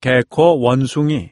개코 원숭이.